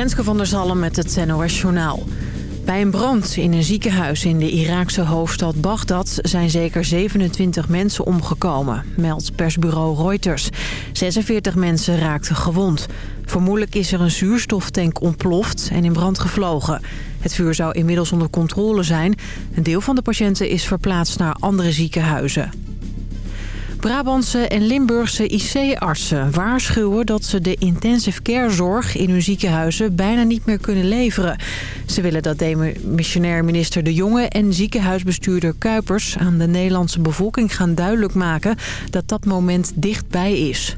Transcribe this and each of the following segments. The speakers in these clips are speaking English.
Renske van der Zalm met het NOS Journaal. Bij een brand in een ziekenhuis in de Iraakse hoofdstad Bagdad... zijn zeker 27 mensen omgekomen, meldt persbureau Reuters. 46 mensen raakten gewond. Vermoedelijk is er een zuurstoftank ontploft en in brand gevlogen. Het vuur zou inmiddels onder controle zijn. Een deel van de patiënten is verplaatst naar andere ziekenhuizen. Brabantse en Limburgse IC-artsen waarschuwen dat ze de intensive care zorg in hun ziekenhuizen bijna niet meer kunnen leveren. Ze willen dat demissionair minister De Jonge en ziekenhuisbestuurder Kuipers aan de Nederlandse bevolking gaan duidelijk maken dat dat moment dichtbij is.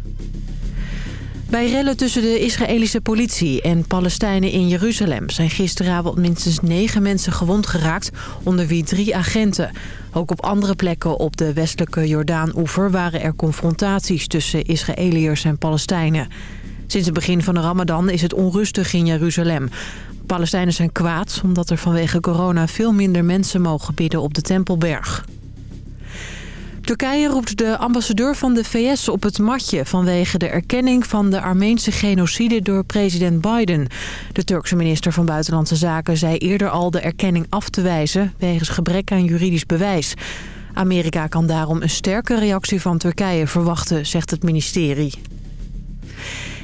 Bij rellen tussen de Israëlische politie en Palestijnen in Jeruzalem... zijn gisteravond minstens negen mensen gewond geraakt, onder wie drie agenten. Ook op andere plekken op de westelijke Jordaan-oever... waren er confrontaties tussen Israëliërs en Palestijnen. Sinds het begin van de ramadan is het onrustig in Jeruzalem. Palestijnen zijn kwaad omdat er vanwege corona veel minder mensen mogen bidden op de Tempelberg. Turkije roept de ambassadeur van de VS op het matje... vanwege de erkenning van de Armeense genocide door president Biden. De Turkse minister van Buitenlandse Zaken zei eerder al de erkenning af te wijzen... wegens gebrek aan juridisch bewijs. Amerika kan daarom een sterke reactie van Turkije verwachten, zegt het ministerie.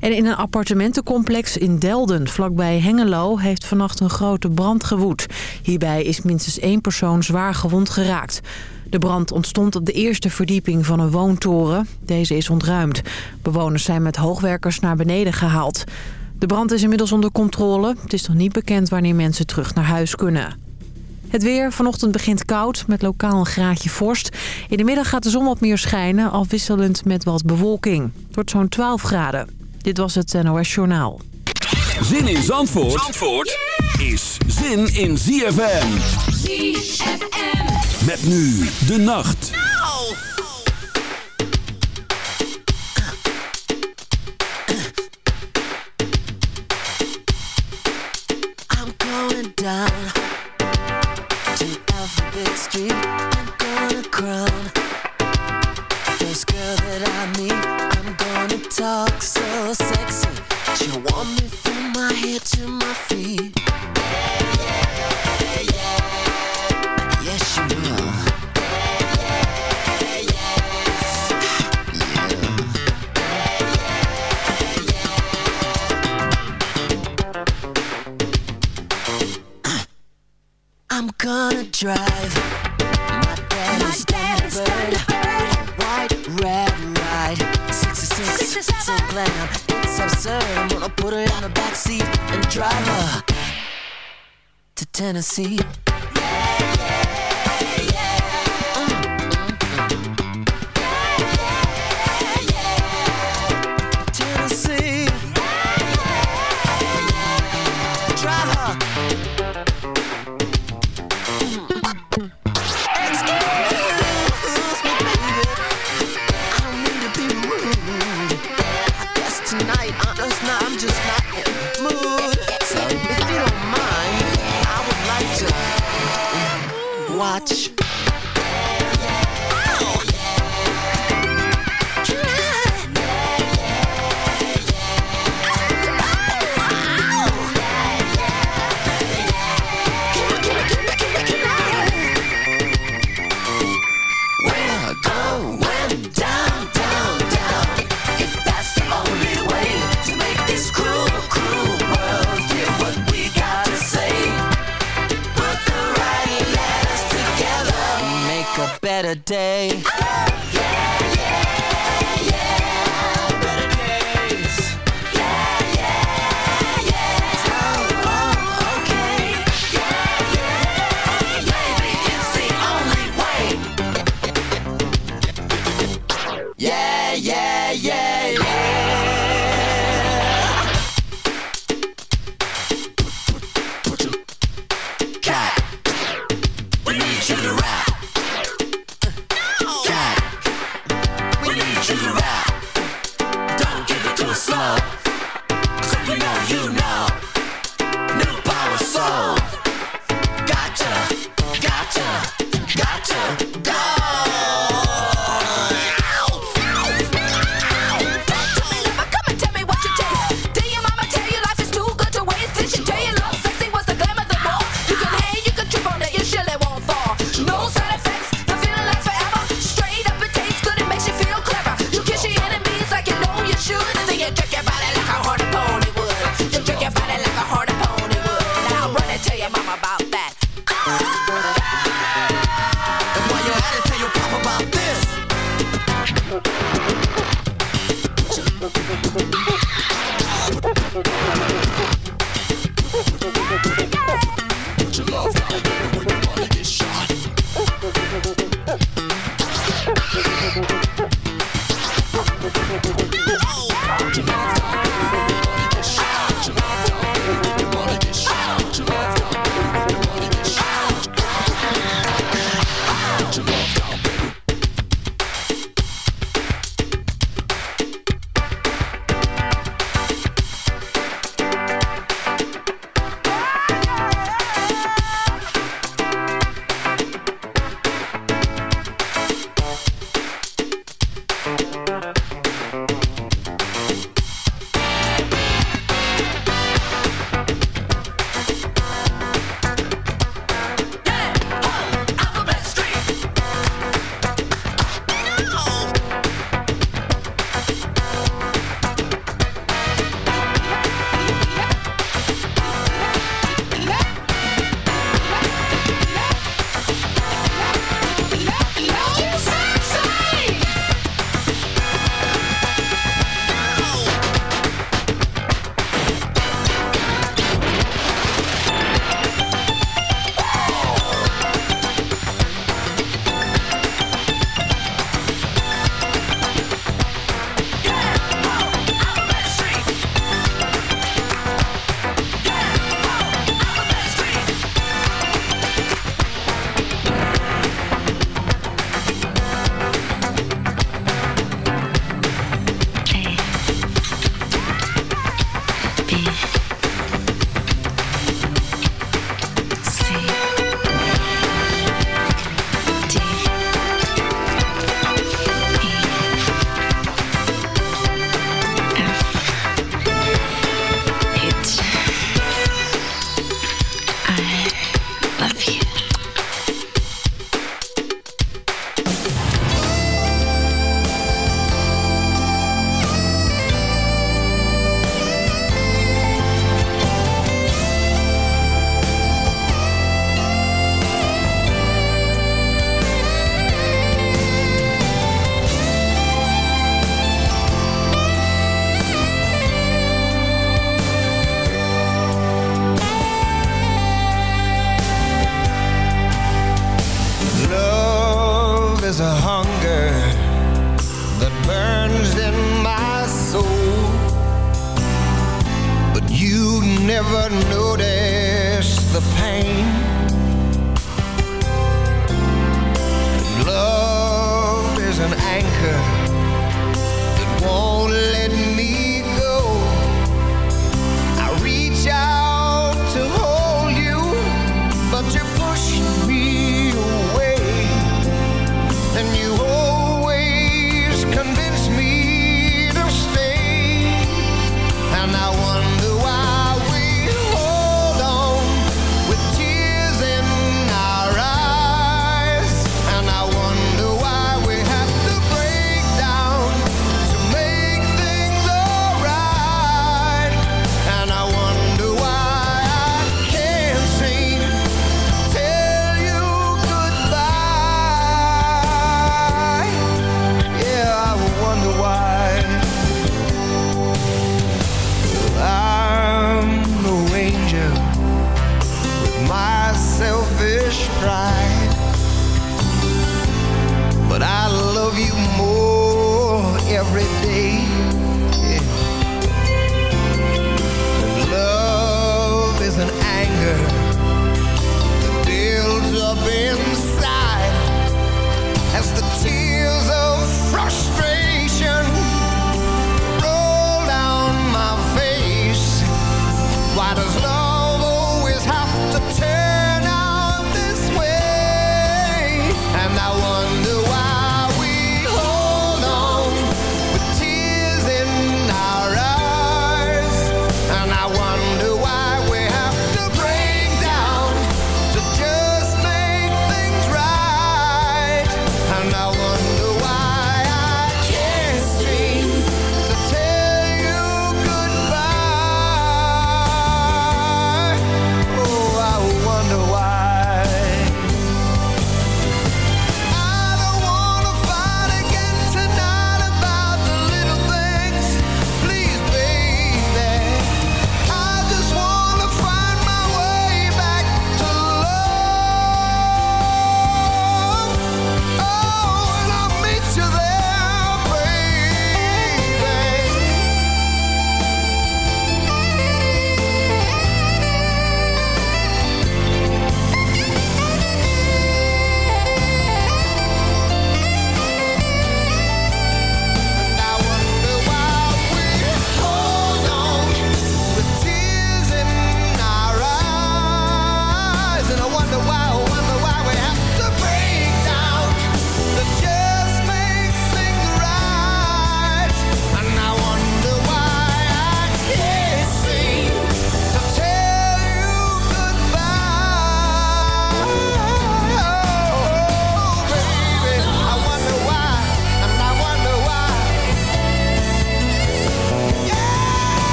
En in een appartementencomplex in Delden, vlakbij Hengelo, heeft vannacht een grote brand gewoed. Hierbij is minstens één persoon zwaar gewond geraakt. De brand ontstond op de eerste verdieping van een woontoren. Deze is ontruimd. Bewoners zijn met hoogwerkers naar beneden gehaald. De brand is inmiddels onder controle. Het is nog niet bekend wanneer mensen terug naar huis kunnen. Het weer. Vanochtend begint koud met lokaal een graadje vorst. In de middag gaat de zon wat meer schijnen, afwisselend met wat bewolking. Het wordt zo'n 12 graden. Dit was het NOS Journaal. Zin in Zandvoort, Zandvoort is zin in ZFM. ZFM. Met nu de nacht. I'm going down to Alphabet Street. Tennessee.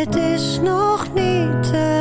Het is nog niet te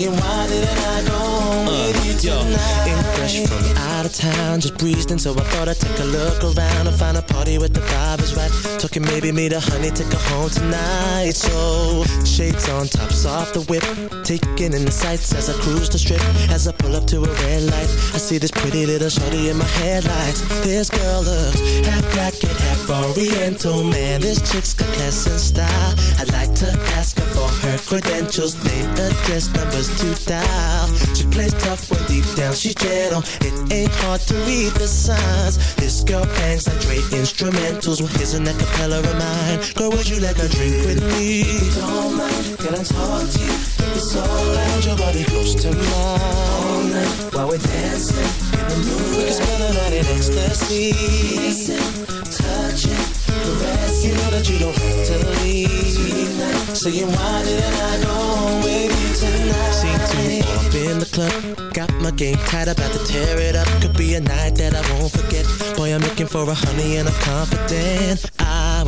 leave. Saying why didn't I go home with you tonight? Ain't fresh from out of town, just breezed in, so I thought I'd take a look around and find a party with the vibe is right. Talking maybe meet a honey, take her home tonight. So shades on, tops off the whip, taking in the sights as I cruise the strip. As I pull up to a red light, I see this pretty little shorty in my headlights. This girl looks half black and half oriental. Man, this chick's got class and style. I'd like to ask her for her credentials, name, address, numbers to dial. She plays tough when deep down she's gentle. It ain't hard to read the signs. This girl bangs like Dre instrumentals. Well, here's an acapella of mine. Girl, would you like a drink with me? Don't mind, can I talk to you? It's alright, your body close to mine. All night while we're dancing in the moonlight. We can spend the night in ecstasy. Kissing, touching, caressing. You know that you don't have to leave. Saying why didn't I go home with you tonight? Seem to up in the club. Got my game tight, about to tear it up. Could be a night that I won't forget. Boy, I'm looking for a honey and I'm confident.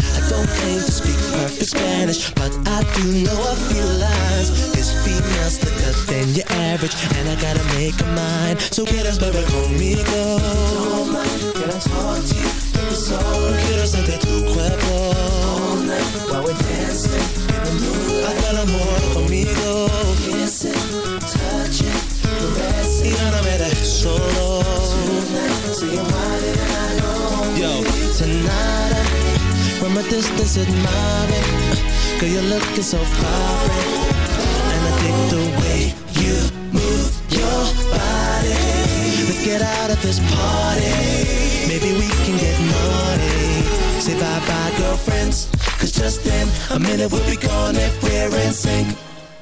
I don't claim to speak perfect Spanish, but I do know a few lines. This female's slicker than your average, and I gotta make a mind. So get us, baby, conmigo. Can I talk to you? Quiero sentir tu cuerpo. All night while we're dancing in the moonlight. Haz el amor conmigo. Kissing, touching, caressing. Y no me dejes solo. From a distance admiring. Girl, you're looking so fine. And I dig the way you move your body. Let's get out of this party. Maybe we can get naughty. Say bye bye, girlfriends. Cause just in a minute we'll be gone if we're in sync.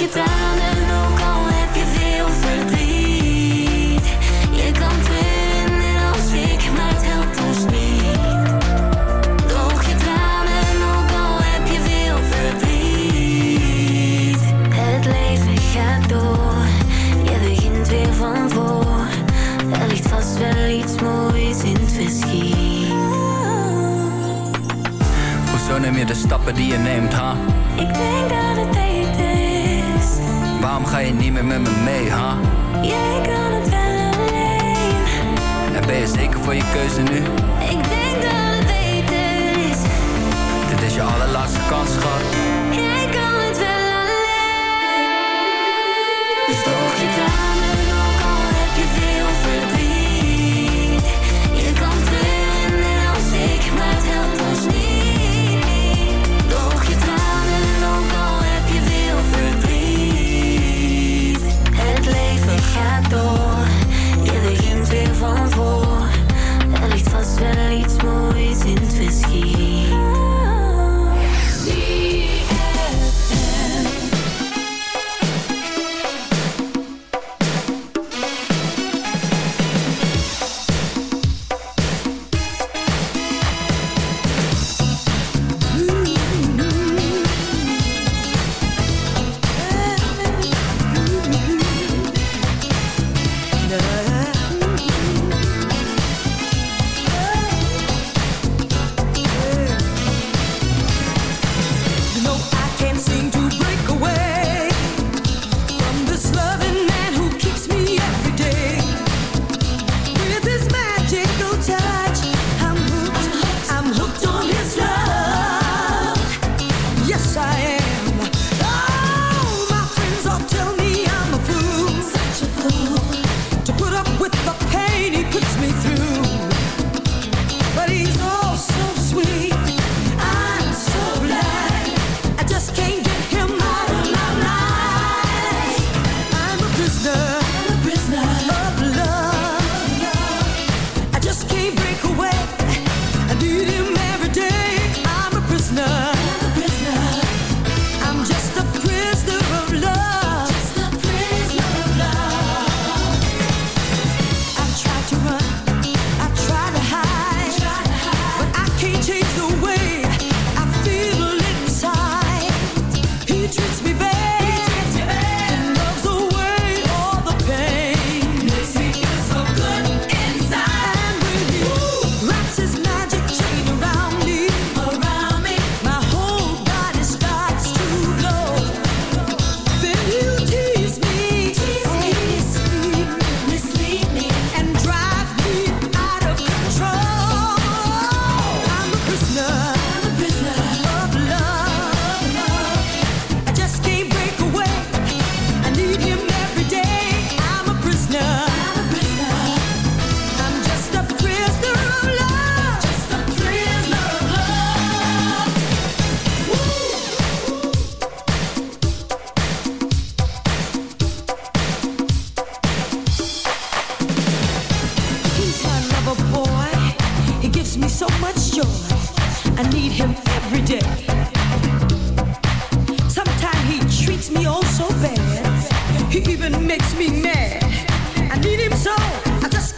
je. Makes me oh so bad. He even makes me mad. I need him so I just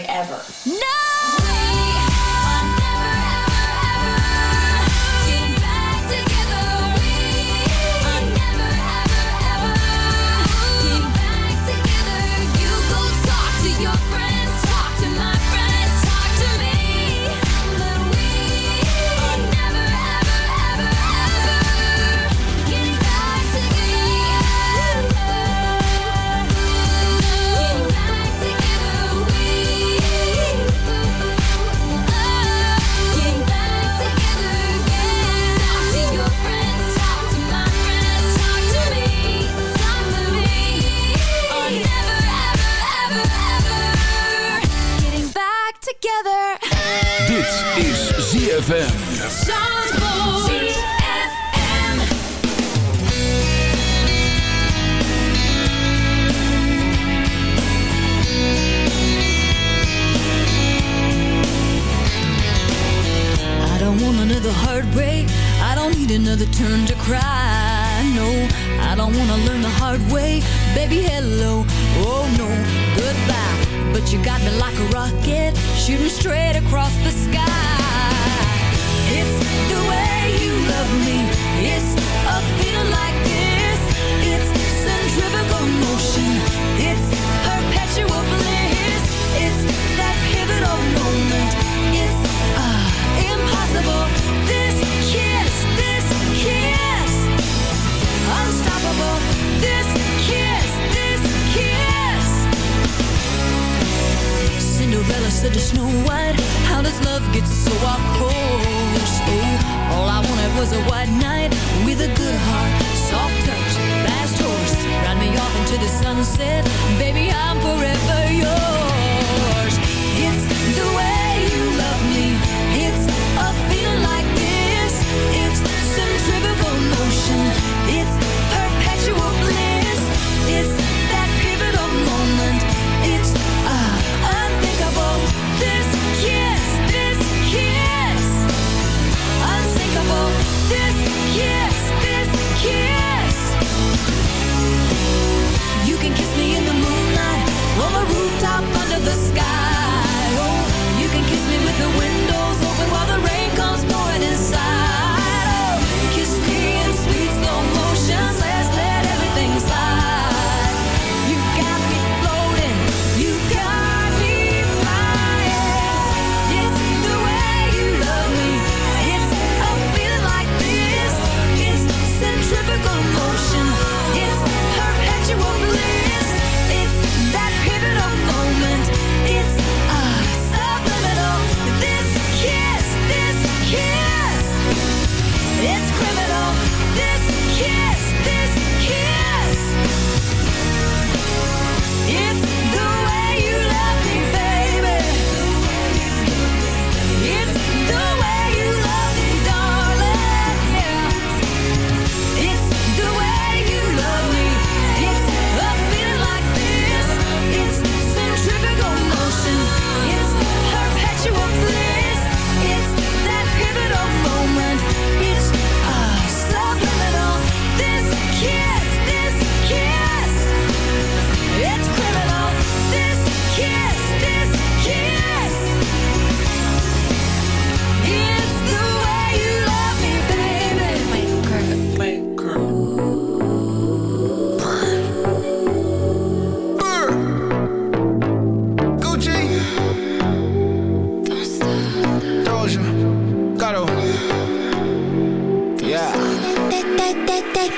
like ever.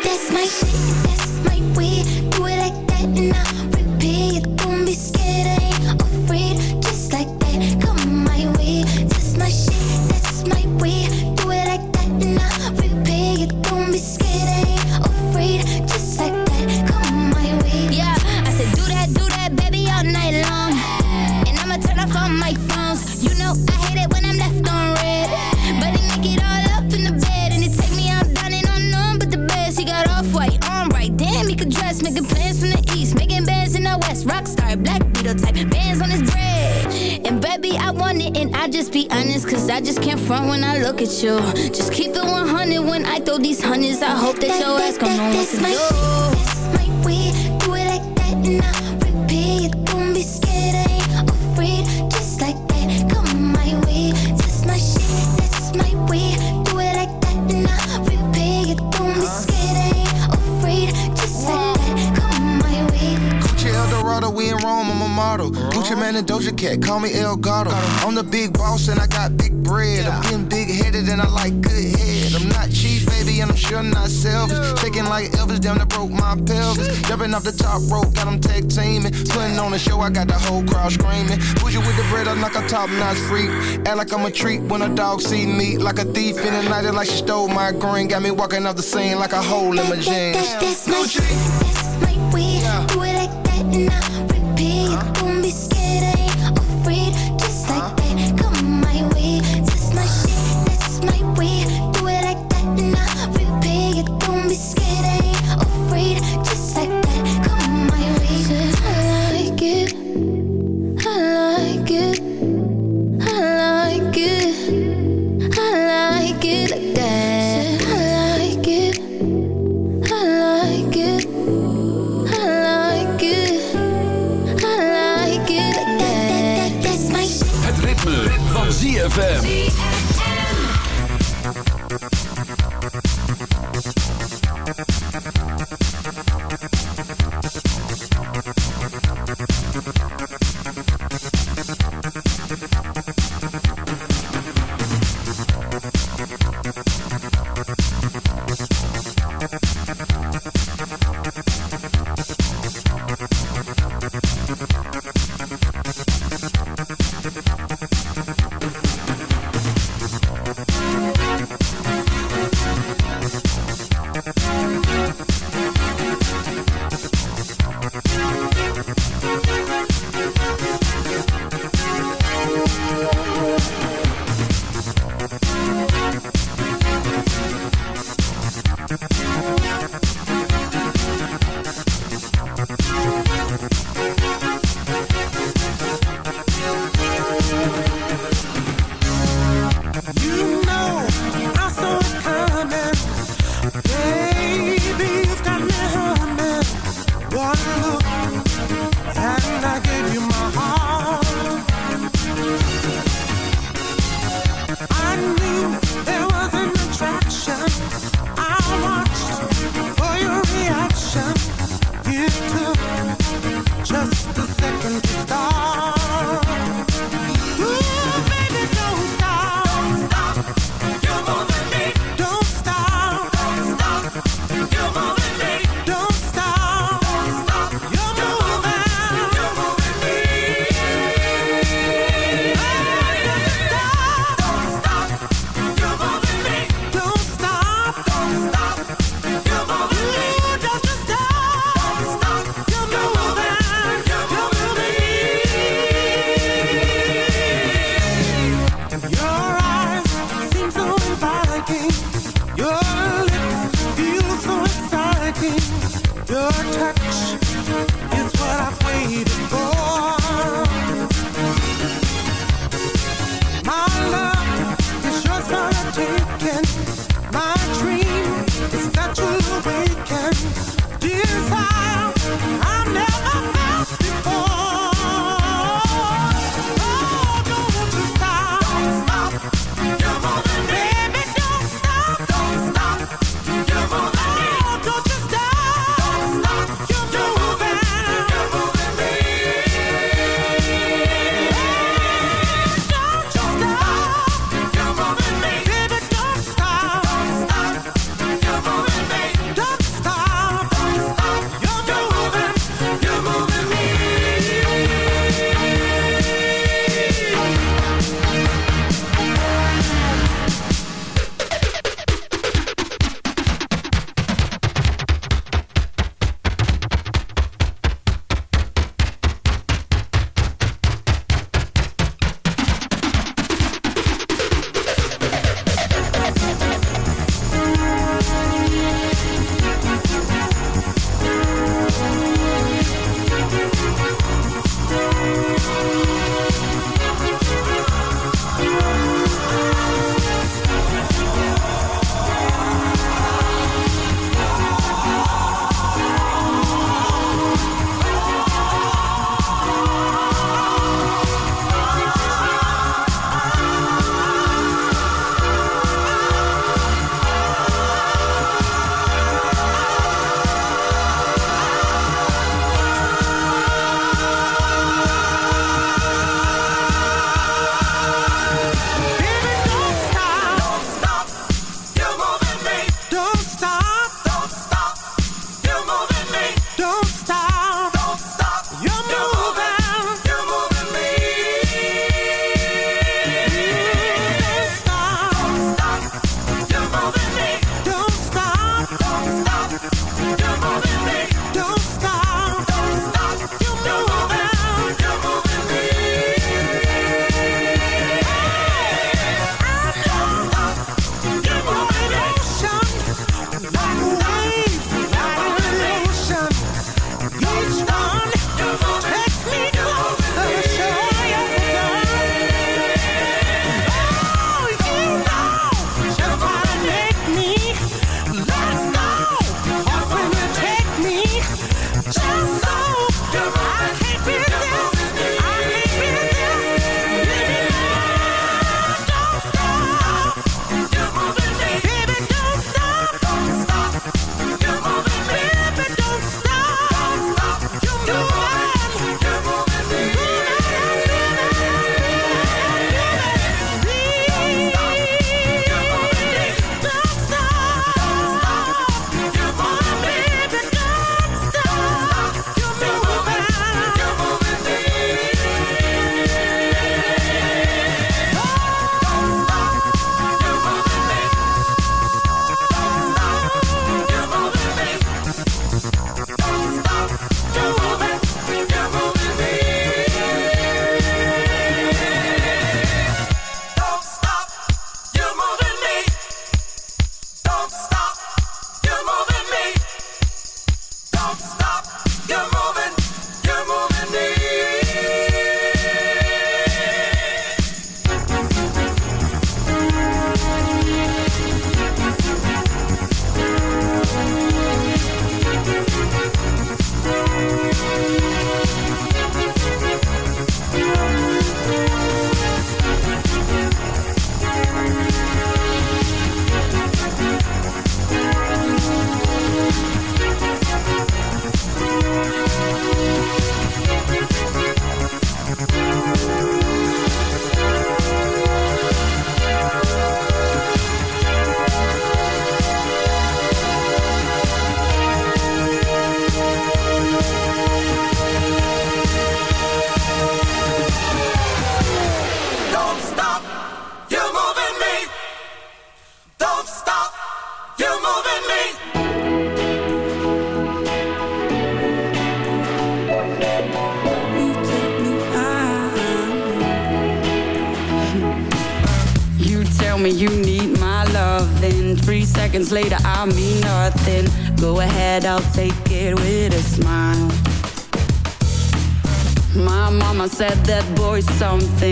this, my shit top rope, got them tag teaming. Putting on the show, I got the whole crowd screaming. Push you with the bread, I'm like a top notch freak. Act like I'm a treat when a dog see me. Like a thief in the night, like she stole my green. Got me walking off the scene like a hole in my jeans. Gucci. ZFM.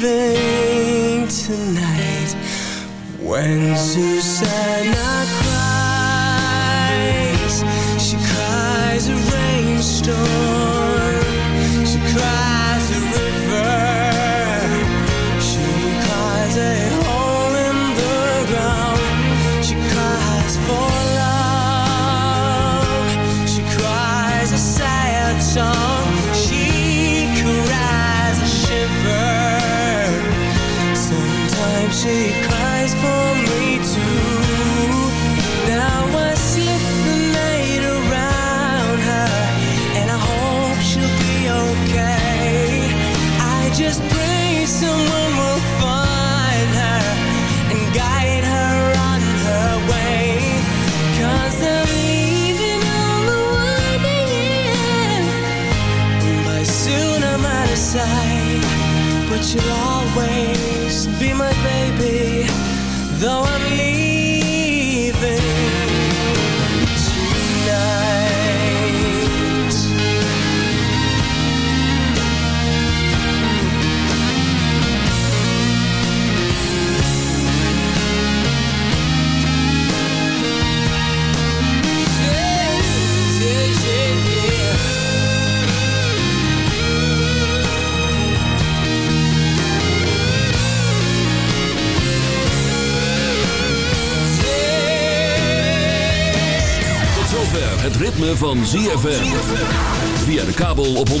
leaving tonight. When Susanna cries She cries a rainstorm. Het ritme van ZFM. Via de kabel op 104.5.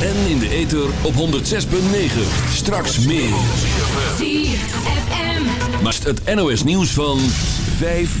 En in de ether op 106.9. Straks meer. ZFM. Maar het NOS nieuws van 5